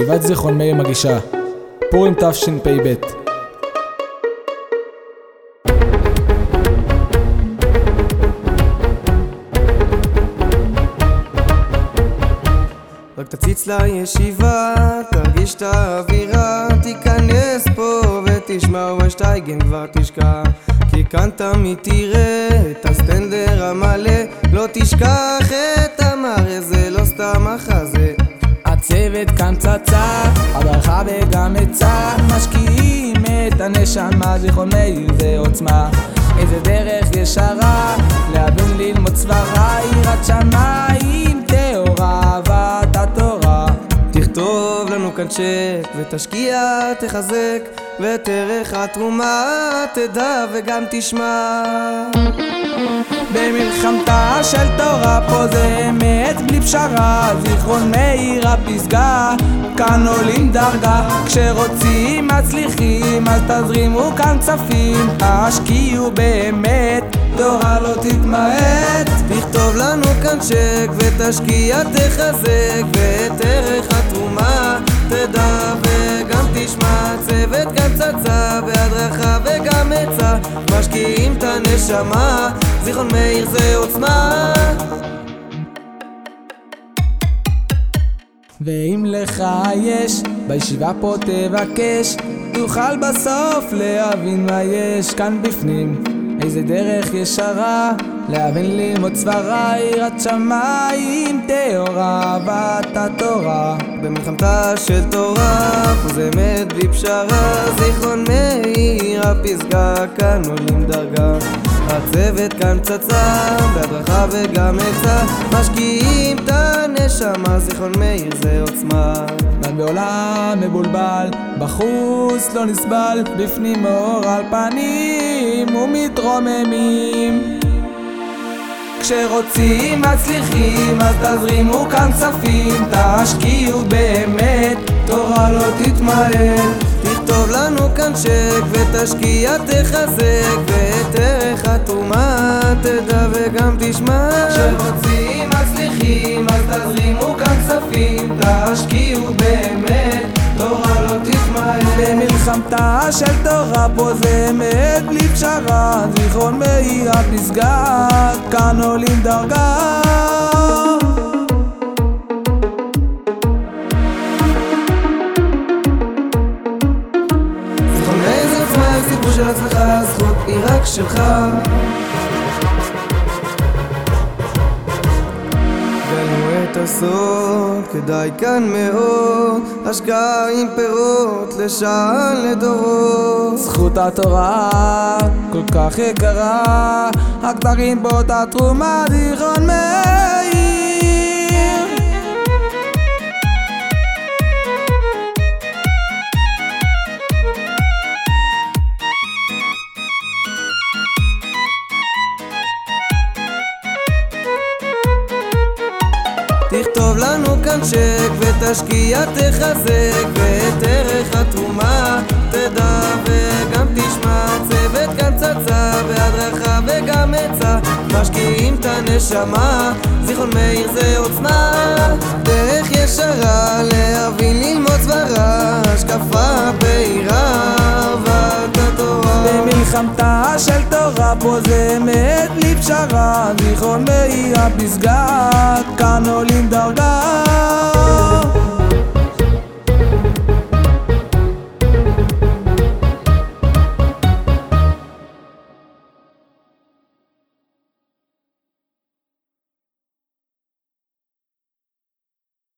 ישיבת זיכרון מאיר מגישה פורים תשפ"ב. רק תציץ לישיבה, תרגיש את האווירה, תיכנס פה ותשמע ושטייגן כבר תשכח. כי כאן תמיד תראה את הסטנדר המלא לא תשכח את המראה, זה הצוות כאן פצצה, הדרכה וגם עצה. משקיעים את הנשמה, זיכרון מאיר זה איזה דרך ישרה, להבין ללמוד סברה, יראת שמיים טהורה, אהבת התורה. תכתוב לנו כאן צ'ק ותשקיע, תחזק ואת ערך התרומה. תדע וגם תשמע. במלחמתה של תורה פה זה אמת בלי פשרה זיכרון מאיר הפסגה. כאן עולים דרגה כשרוצים מצליחים אז תזרימו כאן כספים. השקיעו באמת תורה לא תתמעט. תכתוב לנו כאן צ'ק ותשקיע תחזק ואת ערך התרומה תדע. וגם תשמע צוות כאן צצה בהדרכה וגם עצה. משקיעים את הנשמה זיכרון מאיר זה עוצמה ואם לך יש, בישיבה פה תבקש. תוכל בסוף להבין מה יש כאן בפנים. איזה דרך ישרה להבין ללמוד סברה יראת שמיים טהורה אהבת התורה. במלחמתה של תורה אמת בלי פשרה. זיכרון מאיר הפסגה כאן עולים דרגה. הצוות כאן פצצה בהדרכה וגם עצה. משקיעים את הנשמה זיכרון מאיר זה עוצמה כאן בעולם מבולבל, בחוץ לא נסבל, בפנים מאור על פנים ומתרוממים. כשרוצים מצליחים אז תזרימו כאן כספים, תשקיעו באמת, תורה לא תתמעט. תכתוב לנו כאן צ'ק ותשקיע תחזק ואת ערך התרומה תדע וגם תשמע כשרוצים מצליחים אז תזרימו באמת, לא. במלחמתה של תורה פה זה אמת בלי פשרה, זיכרון מאיר הפסגה, כאן עולים דרגה. של הצלחה, הזכות היא רק שלך הסוד, כדאי כאן מאוד השקעה עם פירות לשעה לדורות. זכות התורה כל כך יקרה, בו את התרומה, תכתוב לנו כאן צ'ק ותשקיע תחזק ואת ערך התרומה תדע וגם תשמע צוות כאן צצה בהדרכה וגם עצה. משקיעים את הנשמה זיכרון מאיר זה עוצמה. דרך ישרה להבין ללמוד סברה השקפה במלחמתה של תורה פה זה אמת בלי פשרה, זיכרון מאיר הפסגה, כאן עולים דרגה